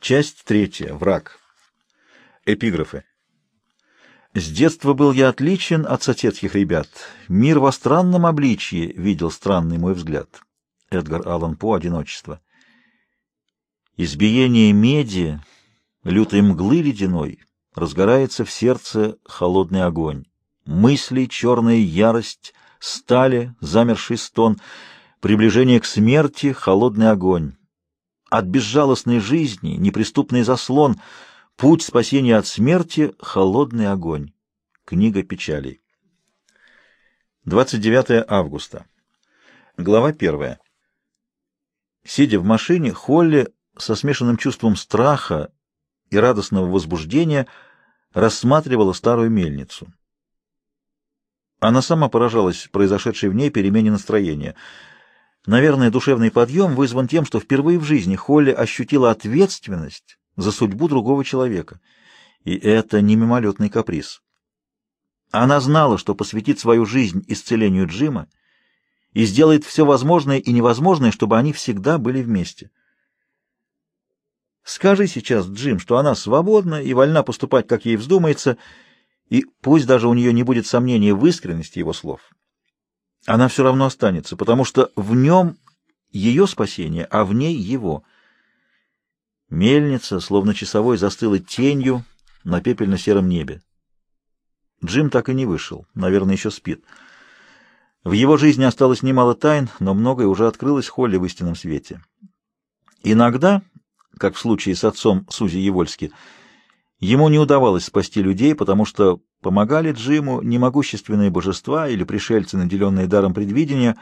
Часть третья. Враг. Эпиграфы. С детства был я отличен от соседских ребят. Мир во странном обличье видел странный мой взгляд. Эдгар Аллан По «Одиночество». Избиение меди, лютой мглы ледяной, разгорается в сердце холодный огонь. Мысли, черная ярость, стали, замерший стон, приближение к смерти, холодный огонь. От безжалостной жизни, неприступный заслон, путь спасения от смерти, холодный огонь. Книга печалей. 29 августа. Глава 1. Сидя в машине, Холли со смешанным чувством страха и радостного возбуждения рассматривала старую мельницу. Она сама поражалась произошедшей в ней перемене настроения. Наверное, душевный подъем вызван тем, что впервые в жизни Холли ощутила ответственность за судьбу другого человека. И это не мимолетный каприз. Она знала, что посвятит свою жизнь исцелению Джима и сделает все возможное и невозможное, чтобы они всегда были вместе. Скажи сейчас, Джим, что она свободна и вольна поступать, как ей вздумается, и пусть даже у нее не будет сомнения в искренности его слов. Она все равно останется, потому что в нем ее спасение, а в ней его. Мельница, словно часовой, застыла тенью на пепельно-сером небе. Джим так и не вышел, наверное, еще спит. В его жизни осталось немало тайн, но многое уже открылось Холли в истинном свете. Иногда как в случае с отцом Сузи Евольски. Ему не удавалось спасти людей, потому что помогали Джиму не могущественные божества или пришельцы, наделенные даром предвидения,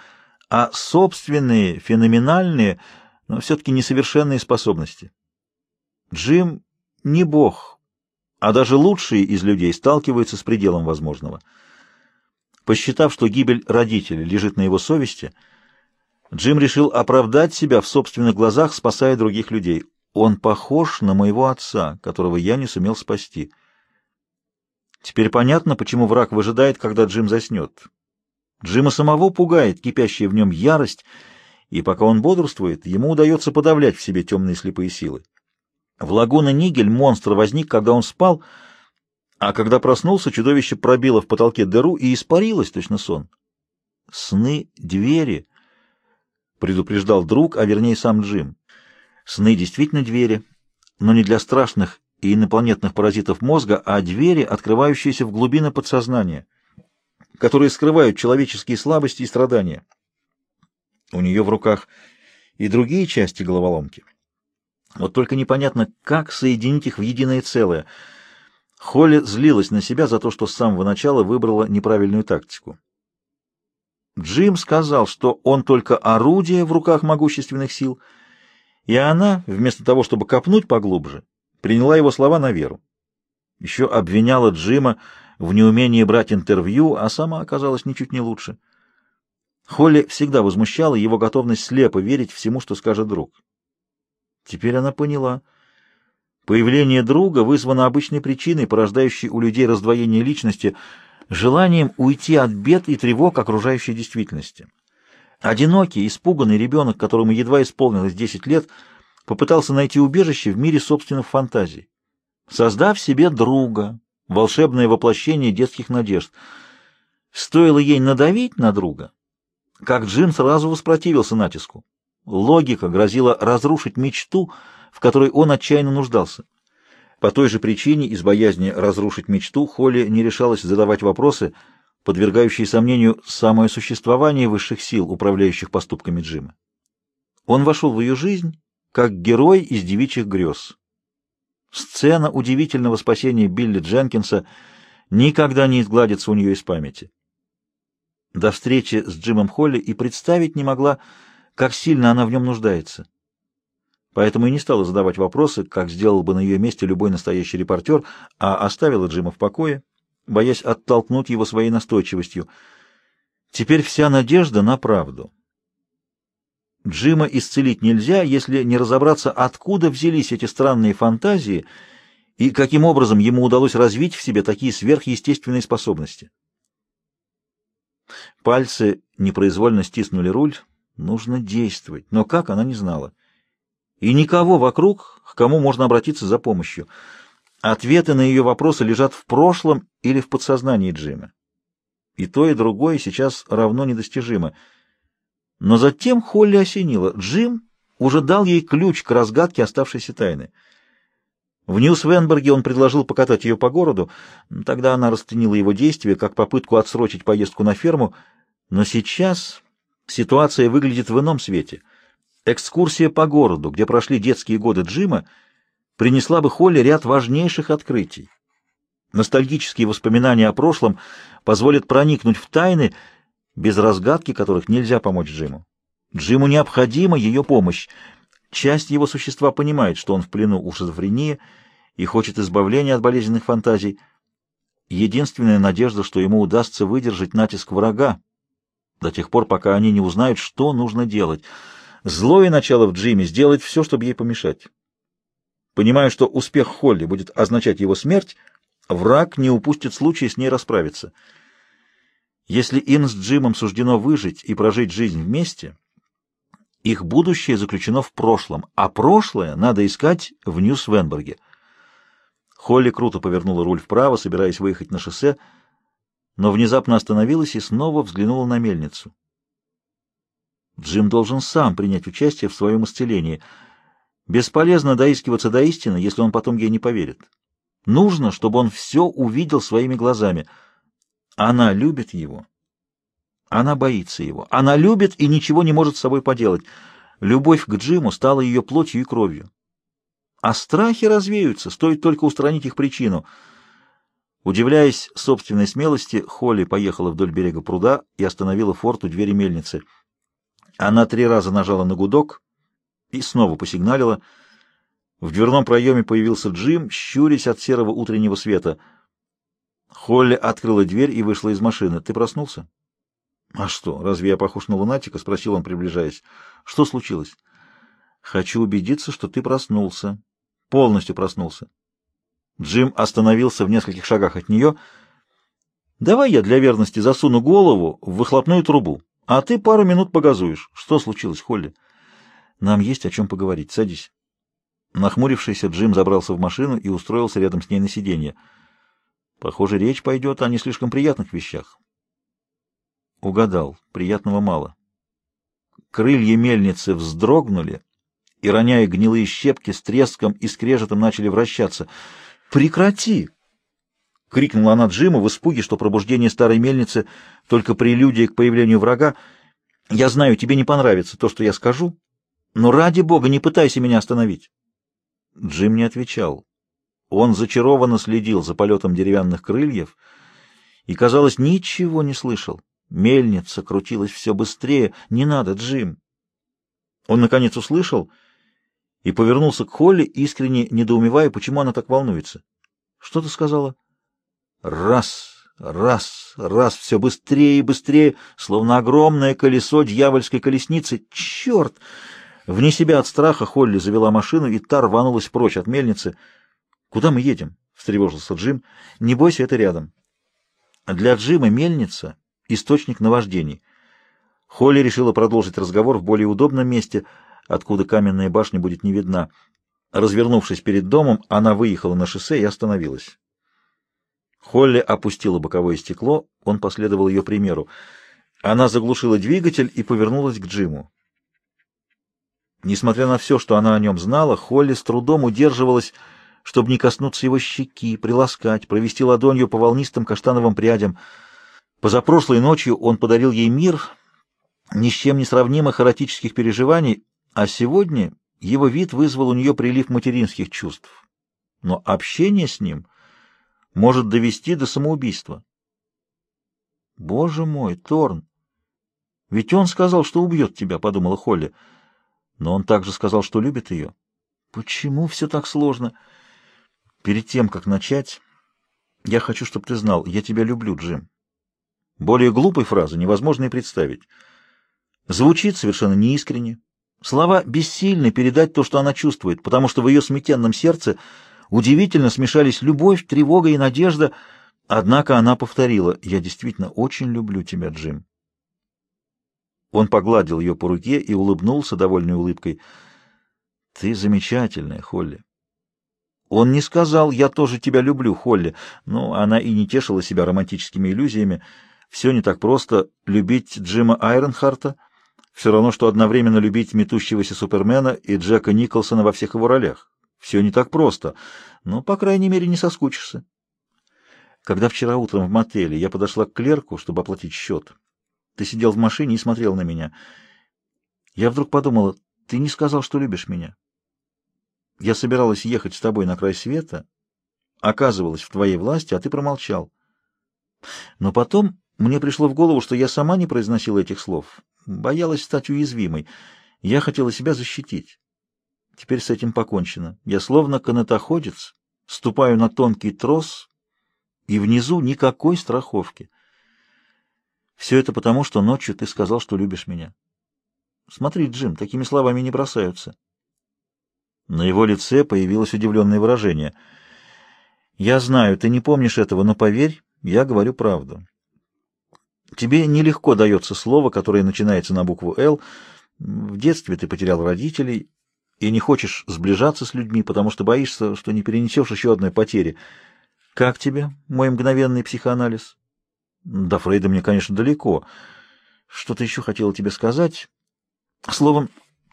а собственные, феноменальные, но все-таки несовершенные способности. Джим не бог, а даже лучшие из людей сталкиваются с пределом возможного. Посчитав, что гибель родителей лежит на его совести, Джим решил оправдать себя в собственных глазах, спасая других людей. Он похож на моего отца, которого я не сумел спасти. Теперь понятно, почему враг выжидает, когда Джим заснет. Джима самого пугает кипящая в нем ярость, и пока он бодрствует, ему удается подавлять в себе темные слепые силы. В лагуна Нигель монстр возник, когда он спал, а когда проснулся, чудовище пробило в потолке дыру и испарилось, точно сон. «Сны — двери», — предупреждал друг, а вернее сам Джим. Сны действительно двери, но не для страшных и инопланетных паразитов мозга, а двери, открывающиеся в глубины подсознания, которые скрывают человеческие слабости и страдания. У нее в руках и другие части головоломки. Вот только непонятно, как соединить их в единое целое. Холли злилась на себя за то, что с самого начала выбрала неправильную тактику. Джим сказал, что он только орудие в руках могущественных сил — и она, вместо того, чтобы копнуть поглубже, приняла его слова на веру. Еще обвиняла Джима в неумении брать интервью, а сама оказалась ничуть не лучше. Холли всегда возмущала его готовность слепо верить всему, что скажет друг. Теперь она поняла. Появление друга вызвано обычной причиной, порождающей у людей раздвоение личности, желанием уйти от бед и тревог окружающей действительности. Одинокий, испуганный ребенок, которому едва исполнилось 10 лет, попытался найти убежище в мире собственных фантазий, создав себе друга, волшебное воплощение детских надежд. Стоило ей надавить на друга, как Джим сразу воспротивился натиску. Логика грозила разрушить мечту, в которой он отчаянно нуждался. По той же причине, из боязни разрушить мечту, Холли не решалась задавать вопросы – подвергающие сомнению самое существование высших сил, управляющих поступками Джима. Он вошел в ее жизнь как герой из девичьих грез. Сцена удивительного спасения Билли Дженкинса никогда не изгладится у нее из памяти. До встречи с Джимом Холли и представить не могла, как сильно она в нем нуждается. Поэтому и не стала задавать вопросы, как сделал бы на ее месте любой настоящий репортер, а оставила Джима в покое боясь оттолкнуть его своей настойчивостью. Теперь вся надежда на правду. Джима исцелить нельзя, если не разобраться, откуда взялись эти странные фантазии и каким образом ему удалось развить в себе такие сверхъестественные способности. Пальцы непроизвольно стиснули руль. Нужно действовать. Но как, она не знала. и никого вокруг, к кому можно обратиться за помощью. Ответы на ее вопросы лежат в прошлом или в подсознании Джима. И то, и другое сейчас равно недостижимо. Но затем Холли осенила. Джим уже дал ей ключ к разгадке оставшейся тайны. В Нью-Свенберге он предложил покатать ее по городу. Тогда она расценила его действия как попытку отсрочить поездку на ферму. Но сейчас ситуация выглядит в ином свете. Экскурсия по городу, где прошли детские годы Джима, принесла бы Холли ряд важнейших открытий. Ностальгические воспоминания о прошлом позволят проникнуть в тайны, без разгадки которых нельзя помочь Джиму. Джиму необходима ее помощь. Часть его существа понимает, что он в плену у шизофрении и хочет избавления от болезненных фантазий. Единственная надежда, что ему удастся выдержать натиск врага до тех пор, пока они не узнают, что нужно делать. Злое начало в Джиме сделать все, чтобы ей помешать. Понимая, что успех Холли будет означать его смерть, враг не упустит случая с ней расправиться. Если им с Джимом суждено выжить и прожить жизнь вместе, их будущее заключено в прошлом, а прошлое надо искать в Нью-Свенберге. Холли круто повернула руль вправо, собираясь выехать на шоссе, но внезапно остановилась и снова взглянула на мельницу. Джим должен сам принять участие в своем исцелении. Бесполезно доискиваться до истины, если он потом ей не поверит. Нужно, чтобы он все увидел своими глазами. Она любит его она боится его. Она любит и ничего не может с собой поделать. Любовь к Джиму стала ее плотью и кровью. А страхи развеются, стоит только устранить их причину. Удивляясь собственной смелости, Холли поехала вдоль берега пруда и остановила форт у двери мельницы. Она три раза нажала на гудок и снова посигналила. В дверном проеме появился Джим, щурясь от серого утреннего света. Холли открыла дверь и вышла из машины. «Ты проснулся?» «А что, разве я похож на лунатика?» — спросил он, приближаясь. «Что случилось?» «Хочу убедиться, что ты проснулся. Полностью проснулся». Джим остановился в нескольких шагах от нее. «Давай я для верности засуну голову в выхлопную трубу, а ты пару минут погазуешь. Что случилось, Холли?» «Нам есть о чем поговорить. Садись». Нахмурившийся, Джим забрался в машину и устроился рядом с ней на сиденье. «Похоже, речь пойдет о не слишком приятных вещах. Угадал. Приятного мало. Крылья мельницы вздрогнули и, роняя гнилые щепки, с треском и скрежетом начали вращаться. «Прекрати!» — крикнула она Джиму в испуге, что пробуждение старой мельницы — только прелюдия к появлению врага. «Я знаю, тебе не понравится то, что я скажу, но ради бога не пытайся меня остановить!» Джим не отвечал. Он зачарованно следил за полетом деревянных крыльев и, казалось, ничего не слышал. Мельница крутилась все быстрее. «Не надо, Джим!» Он, наконец, услышал и повернулся к Холли, искренне недоумевая, почему она так волнуется. «Что ты сказала?» «Раз, раз, раз, все быстрее и быстрее, словно огромное колесо дьявольской колесницы. Черт!» Вне себя от страха Холли завела машину, и та рванулась прочь от мельницы. «Куда мы едем?» — встревожился Джим. «Не бойся, это рядом». Для Джима мельница источник наваждений. Холли решила продолжить разговор в более удобном месте, откуда каменная башня будет не видна. Развернувшись перед домом, она выехала на шоссе и остановилась. Холли опустила боковое стекло, он последовал ее примеру. Она заглушила двигатель и повернулась к Джиму. Несмотря на все, что она о нем знала, Холли с трудом удерживалась, чтобы не коснуться его щеки, приласкать, провести ладонью по волнистым каштановым прядям — Позапрошлой ночью он подарил ей мир ни с чем не сравнимых эротических переживаний, а сегодня его вид вызвал у нее прилив материнских чувств. Но общение с ним может довести до самоубийства. «Боже мой, Торн! Ведь он сказал, что убьет тебя», — подумала Холли. Но он также сказал, что любит ее. Почему все так сложно? Перед тем, как начать, я хочу, чтобы ты знал, я тебя люблю, Джим. Более глупой фразы невозможно и представить. Звучит совершенно неискренне. Слова бессильны передать то, что она чувствует, потому что в ее смятенном сердце удивительно смешались любовь, тревога и надежда, однако она повторила «Я действительно очень люблю тебя, Джим». Он погладил ее по руке и улыбнулся довольной улыбкой. Ты замечательная, Холли. Он не сказал «я тоже тебя люблю, Холли», но она и не тешила себя романтическими иллюзиями. Все не так просто. Любить Джима Айронхарта все равно, что одновременно любить метущегося Супермена и Джека Николсона во всех его ролях. Все не так просто, но, по крайней мере, не соскучишься. Когда вчера утром в мотеле я подошла к клерку, чтобы оплатить счет, ты сидел в машине и смотрел на меня. Я вдруг подумала, ты не сказал, что любишь меня. Я собиралась ехать с тобой на край света, оказывалась в твоей власти, а ты промолчал. Но потом мне пришло в голову, что я сама не произносила этих слов, боялась стать уязвимой. Я хотела себя защитить. Теперь с этим покончено. Я словно канатоходец, ступаю на тонкий трос, и внизу никакой страховки. Все это потому, что ночью ты сказал, что любишь меня. Смотри, Джим, такими словами не бросаются. На его лице появилось удивленное выражение. «Я знаю, ты не помнишь этого, но поверь, я говорю правду. Тебе нелегко дается слово, которое начинается на букву «Л». В детстве ты потерял родителей и не хочешь сближаться с людьми, потому что боишься, что не перенесешь еще одной потери. Как тебе, мой мгновенный психоанализ? До Фрейда мне, конечно, далеко. Что-то еще хотела тебе сказать. Словом,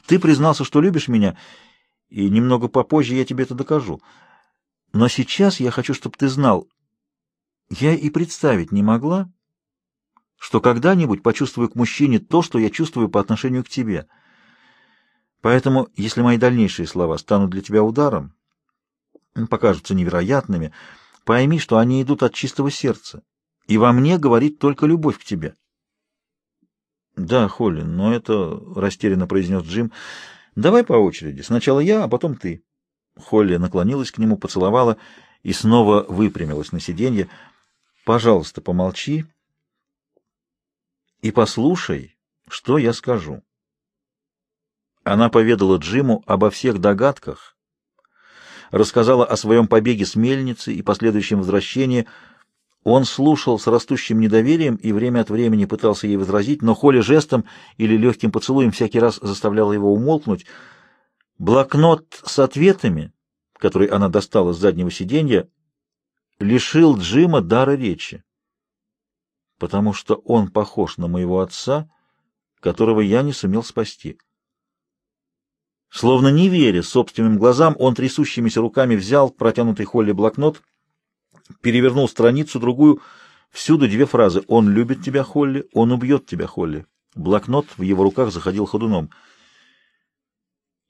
ты признался, что любишь меня, и немного попозже я тебе это докажу. Но сейчас я хочу, чтобы ты знал, я и представить не могла, что когда-нибудь почувствую к мужчине то, что я чувствую по отношению к тебе. Поэтому, если мои дальнейшие слова станут для тебя ударом, покажутся невероятными, пойми, что они идут от чистого сердца, и во мне говорит только любовь к тебе. — Да, Холли, но это... — растерянно произнес Джим — Давай по очереди. Сначала я, а потом ты. Холли наклонилась к нему, поцеловала и снова выпрямилась на сиденье. Пожалуйста, помолчи и послушай, что я скажу. Она поведала Джиму обо всех догадках, рассказала о своем побеге с мельницы и последующем возвращении, он слушал с растущим недоверием и время от времени пытался ей возразить, но Холли жестом или легким поцелуем всякий раз заставляла его умолкнуть. Блокнот с ответами, который она достала с заднего сиденья, лишил Джима дара речи, потому что он похож на моего отца, которого я не сумел спасти. Словно не веря собственным глазам, он трясущимися руками взял протянутый Холли блокнот — перевернул страницу, другую. Всюду две фразы. «Он любит тебя, Холли», «Он убьет тебя, Холли». Блокнот в его руках заходил ходуном.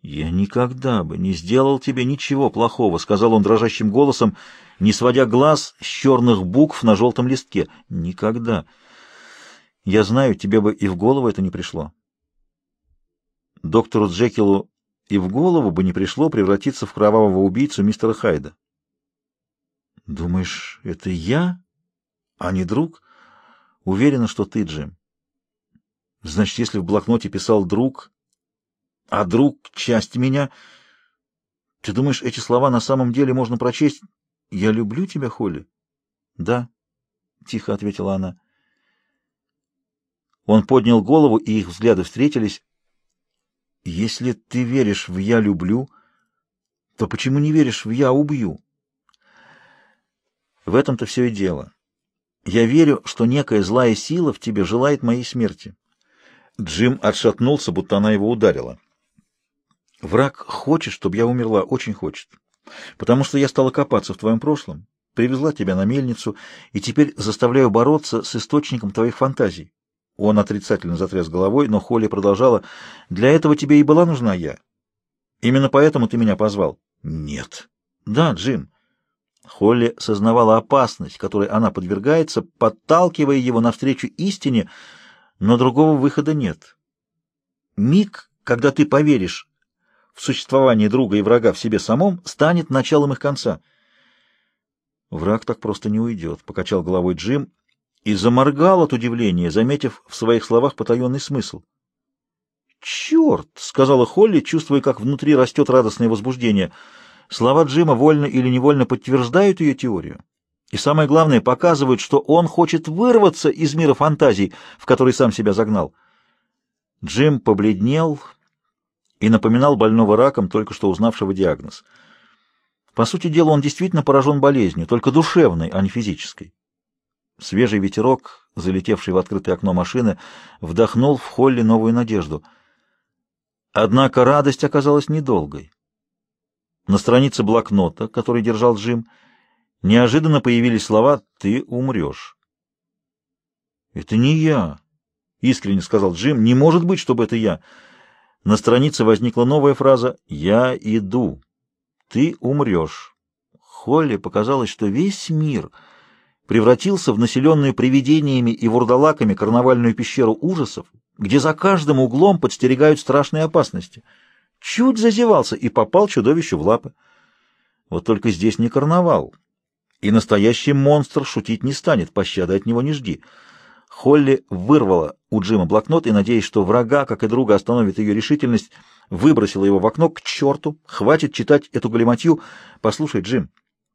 «Я никогда бы не сделал тебе ничего плохого», — сказал он дрожащим голосом, не сводя глаз с черных букв на желтом листке. «Никогда. Я знаю, тебе бы и в голову это не пришло». Доктору Джекилу и в голову бы не пришло превратиться в кровавого убийцу мистера Хайда. Думаешь, это я, а не друг? Уверена, что ты, Джим. Значит, если в блокноте писал друг, а друг — часть меня, ты думаешь, эти слова на самом деле можно прочесть? Я люблю тебя, Холли? Да, — тихо ответила она. Он поднял голову, и их взгляды встретились. Если ты веришь в «я люблю», то почему не веришь в «я убью»? В этом-то все и дело. Я верю, что некая злая сила в тебе желает моей смерти. Джим отшатнулся, будто она его ударила. Враг хочет, чтобы я умерла, очень хочет. Потому что я стала копаться в твоем прошлом, привезла тебя на мельницу и теперь заставляю бороться с источником твоих фантазий. Он отрицательно затряс головой, но Холли продолжала. «Для этого тебе и была нужна я. Именно поэтому ты меня позвал». «Нет». «Да, Джим. Холли сознавала опасность, которой она подвергается, подталкивая его навстречу истине, но другого выхода нет. Миг, когда ты поверишь в существование друга и врага в себе самом, станет началом их конца. Враг так просто не уйдет, — покачал головой Джим и заморгал от удивления, заметив в своих словах потаенный смысл. «Черт!» — сказала Холли, чувствуя, как внутри растет радостное возбуждение — Слова Джима вольно или невольно подтверждают ее теорию. И самое главное, показывают, что он хочет вырваться из мира фантазий, в который сам себя загнал. Джим побледнел и напоминал больного раком, только что узнавшего диагноз. По сути дела, он действительно поражен болезнью, только душевной, а не физической. Свежий ветерок, залетевший в открытое окно машины, вдохнул в холле новую надежду. Однако радость оказалась недолгой. На странице блокнота, который держал Джим, неожиданно появились слова «Ты умрешь». «Это не я», — искренне сказал Джим. «Не может быть, чтобы это я». На странице возникла новая фраза «Я иду». «Ты умрешь». Холли показалось, что весь мир превратился в населенную привидениями и вурдалаками карнавальную пещеру ужасов, где за каждым углом подстерегают страшные опасности. Чуть зазевался и попал чудовищу в лапы. Вот только здесь не карнавал, и настоящий монстр шутить не станет, пощады от него не жди. Холли вырвала у Джима блокнот и, надеясь, что врага, как и друга, остановит ее решительность, выбросила его в окно к черту. Хватит читать эту галиматью. Послушай, Джим,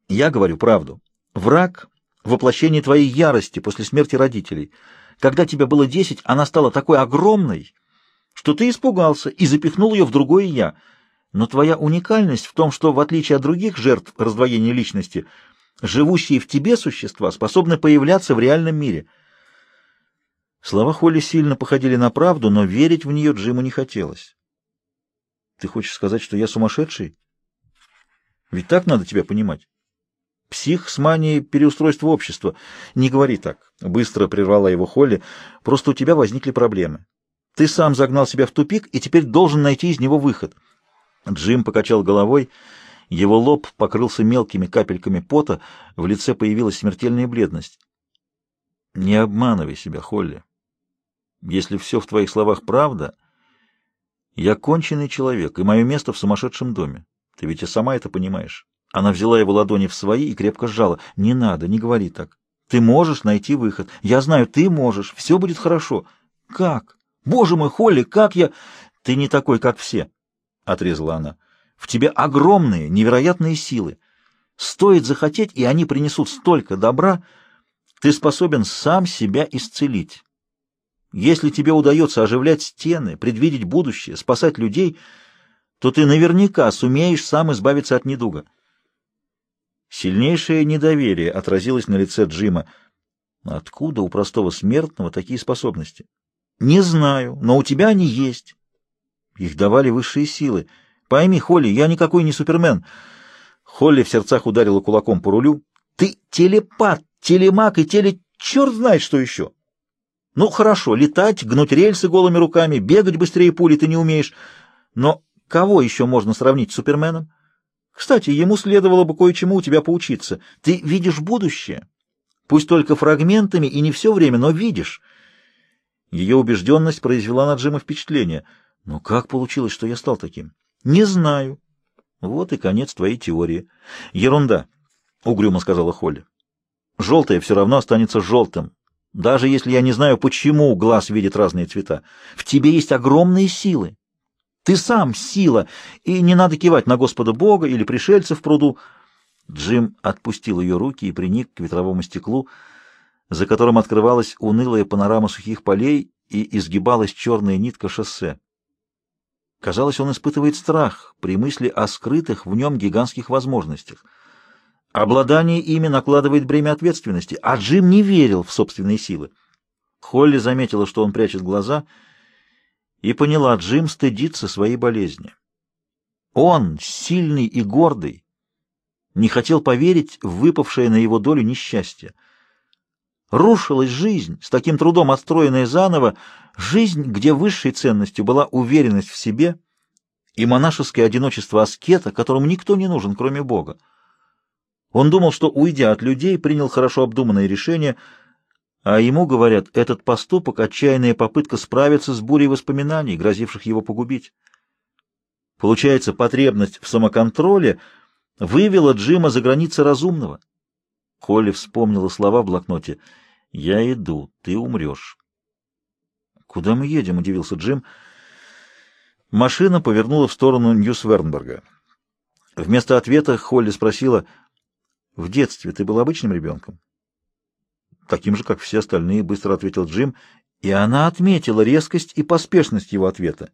я говорю правду. Враг — воплощение твоей ярости после смерти родителей. Когда тебе было десять, она стала такой огромной, что ты испугался и запихнул ее в другое «я». Но твоя уникальность в том, что, в отличие от других жертв раздвоения личности, живущие в тебе существа способны появляться в реальном мире — Слова Холли сильно походили на правду, но верить в нее Джиму не хотелось. «Ты хочешь сказать, что я сумасшедший? Ведь так надо тебя понимать. Псих с манией переустройства общества. Не говори так», — быстро прервала его Холли. «Просто у тебя возникли проблемы. Ты сам загнал себя в тупик и теперь должен найти из него выход». Джим покачал головой. Его лоб покрылся мелкими капельками пота, в лице появилась смертельная бледность. «Не обманывай себя, Холли. Если все в твоих словах правда, я конченый человек, и мое место в сумасшедшем доме. Ты ведь и сама это понимаешь. Она взяла его ладони в свои и крепко сжала. Не надо, не говори так. Ты можешь найти выход. Я знаю, ты можешь. Все будет хорошо. Как? Боже мой, Холли, как я... Ты не такой, как все, — отрезала она. В тебе огромные, невероятные силы. Стоит захотеть, и они принесут столько добра. Ты способен сам себя исцелить. Если тебе удается оживлять стены, предвидеть будущее, спасать людей, то ты наверняка сумеешь сам избавиться от недуга. Сильнейшее недоверие отразилось на лице Джима. Откуда у простого смертного такие способности? Не знаю, но у тебя они есть. Их давали высшие силы. Пойми, Холли, я никакой не супермен. Холли в сердцах ударила кулаком по рулю. Ты телепат, телемак и теле... Черт знает, что еще. Ну, хорошо, летать, гнуть рельсы голыми руками, бегать быстрее пули ты не умеешь. Но кого еще можно сравнить с Суперменом? Кстати, ему следовало бы кое-чему у тебя поучиться. Ты видишь будущее. Пусть только фрагментами и не все время, но видишь. Ее убежденность произвела на Джима впечатление. Но как получилось, что я стал таким? Не знаю. Вот и конец твоей теории. Ерунда, — угрюмо сказала Холли. Желтое все равно останется желтым, даже если я не знаю, почему глаз видит разные цвета. В тебе есть огромные силы. Ты сам сила, и не надо кивать на Господа Бога или пришельцев в пруду. Джим отпустил ее руки и приник к ветровому стеклу, за которым открывалась унылая панорама сухих полей и изгибалась черная нитка шоссе. Казалось, он испытывает страх при мысли о скрытых в нем гигантских возможностях — Обладание ими накладывает бремя ответственности, а Джим не верил в собственные силы. Холли заметила, что он прячет глаза, и поняла, Джим стыдится своей болезни. Он, сильный и гордый, не хотел поверить в выпавшее на его долю несчастье. Рушилась жизнь, с таким трудом отстроенная заново, жизнь, где высшей ценностью была уверенность в себе и монашеское одиночество аскета, которому никто не нужен, кроме Бога. Он думал, что, уйдя от людей, принял хорошо обдуманное решение, а ему, говорят, этот поступок — отчаянная попытка справиться с бурей воспоминаний, грозивших его погубить. Получается, потребность в самоконтроле вывела Джима за границы разумного. Холли вспомнила слова в блокноте. «Я иду, ты умрешь». «Куда мы едем?» — удивился Джим. Машина повернула в сторону Ньюсвернберга. Вместо ответа Холли спросила — в детстве ты был обычным ребенком? Таким же, как все остальные, быстро ответил Джим, и она отметила резкость и поспешность его ответа.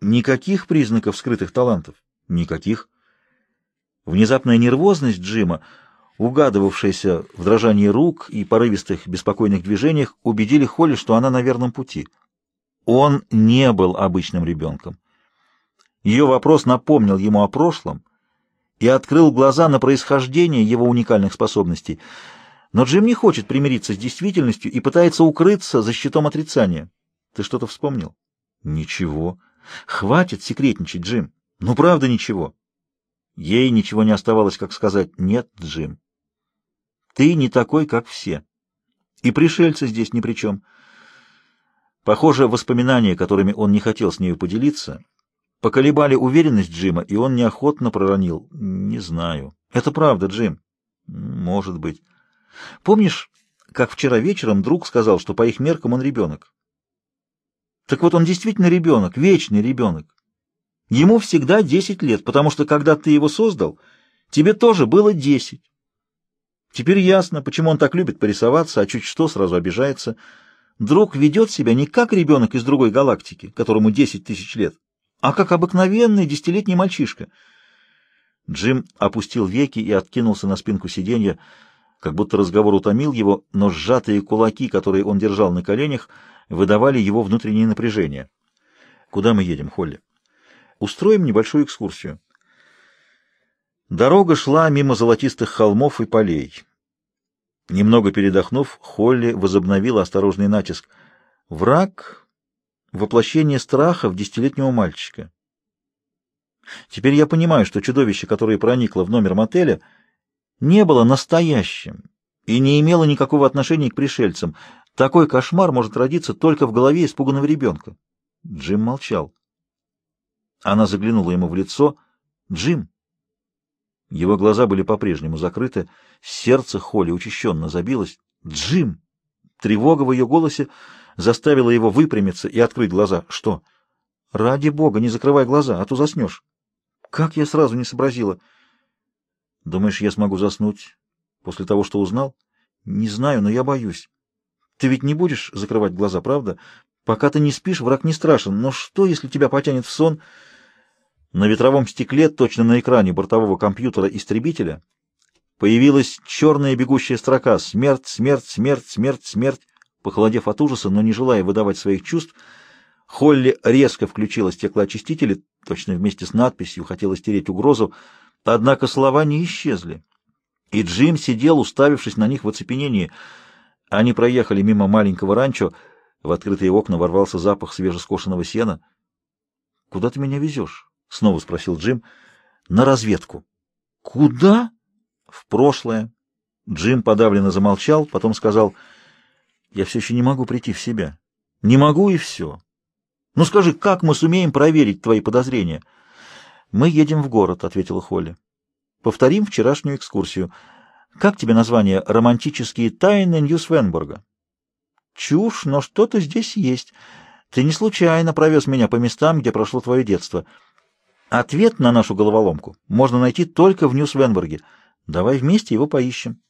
Никаких признаков скрытых талантов. Никаких. Внезапная нервозность Джима, угадывавшаяся в дрожании рук и порывистых беспокойных движениях, убедили Холли, что она на верном пути. Он не был обычным ребенком. Ее вопрос напомнил ему о прошлом и открыл глаза на происхождение его уникальных способностей. Но Джим не хочет примириться с действительностью и пытается укрыться за щитом отрицания. Ты что-то вспомнил? Ничего. Хватит секретничать, Джим. Ну, правда, ничего. Ей ничего не оставалось, как сказать «нет, Джим». Ты не такой, как все. И пришельцы здесь ни при чем. Похоже, воспоминания, которыми он не хотел с нею поделиться, поколебали уверенность Джима, и он неохотно проронил. Не знаю. Это правда, Джим. Может быть. Помнишь, как вчера вечером друг сказал, что по их меркам он ребенок? Так вот, он действительно ребенок, вечный ребенок. Ему всегда 10 лет, потому что, когда ты его создал, тебе тоже было 10. Теперь ясно, почему он так любит порисоваться, а чуть что сразу обижается. Друг ведет себя не как ребенок из другой галактики, которому 10 тысяч лет, а как обыкновенный десятилетний мальчишка. Джим опустил веки и откинулся на спинку сиденья, как будто разговор утомил его, но сжатые кулаки, которые он держал на коленях, выдавали его внутреннее напряжение. «Куда мы едем, Холли?» «Устроим небольшую экскурсию». Дорога шла мимо золотистых холмов и полей. Немного передохнув, Холли возобновила осторожный натиск. Враг — воплощение страха в десятилетнего мальчика. Теперь я понимаю, что чудовище, которое проникло в номер мотеля, не было настоящим и не имело никакого отношения к пришельцам. Такой кошмар может родиться только в голове испуганного ребенка. Джим молчал. Она заглянула ему в лицо. «Джим!» Его глаза были по-прежнему закрыты, сердце Холли учащенно забилось. «Джим!» Тревога в ее голосе заставила его выпрямиться и открыть глаза. «Что?» «Ради бога, не закрывай глаза, а то заснешь». «Как я сразу не сообразила?» «Думаешь, я смогу заснуть после того, что узнал?» «Не знаю, но я боюсь». «Ты ведь не будешь закрывать глаза, правда? Пока ты не спишь, враг не страшен. Но что, если тебя потянет в сон?» На ветровом стекле, точно на экране бортового компьютера истребителя, появилась черная бегущая строка «Смерть, смерть, смерть, смерть, смерть». Похолодев от ужаса, но не желая выдавать своих чувств, Холли резко включила стеклоочистители, точно вместе с надписью хотела стереть угрозу, однако слова не исчезли. И Джим сидел, уставившись на них в оцепенении. Они проехали мимо маленького ранчо, в открытые окна ворвался запах свежескошенного сена. «Куда ты меня везешь?» — снова спросил Джим. — На разведку. — Куда? — В прошлое. Джим подавленно замолчал, потом сказал, — Я все еще не могу прийти в себя. — Не могу и все. Ну скажи, как мы сумеем проверить твои подозрения? — Мы едем в город, — ответила Холли. — Повторим вчерашнюю экскурсию. Как тебе название «Романтические тайны Ньюсвенбурга»? — Чушь, но что-то здесь есть. Ты не случайно провез меня по местам, где прошло твое детство. — Ответ на нашу головоломку можно найти только в Ньюс-Венбурге. Давай вместе его поищем.